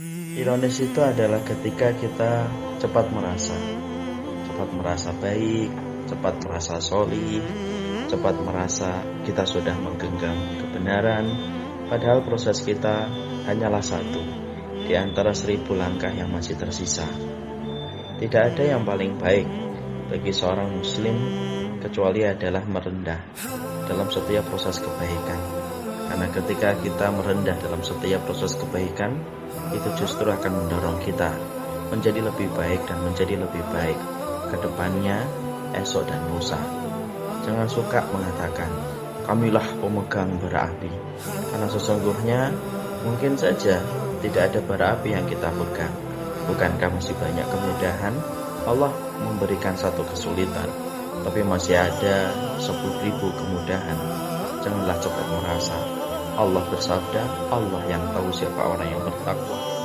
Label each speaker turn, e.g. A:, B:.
A: Ironis itu adalah ketika kita cepat merasa, cepat merasa baik, cepat merasa soli, cepat merasa kita sudah menggenggam kebenaran, padahal proses kita hanyalah satu di antara seribu langkah yang masih tersisa. Tidak ada yang paling baik bagi seorang muslim kecuali adalah merendah dalam setiap proses kebaikan. Karena ketika kita merendah dalam setiap proses kebaikan, itu justru akan mendorong kita menjadi lebih baik dan menjadi lebih baik ke depannya, esok dan lusa. Jangan suka mengatakan, kamilah pemegang bara api. Karena sesungguhnya mungkin saja tidak ada bara api yang kita pegang. Bukankah masih banyak kemudahan? Allah memberikan satu kesulitan, tapi masih ada sepuluh ribu kemudahan. Janganlah cepat merasa. Allah bersabda, Allah yang tahu siapa orang yang bertakwa.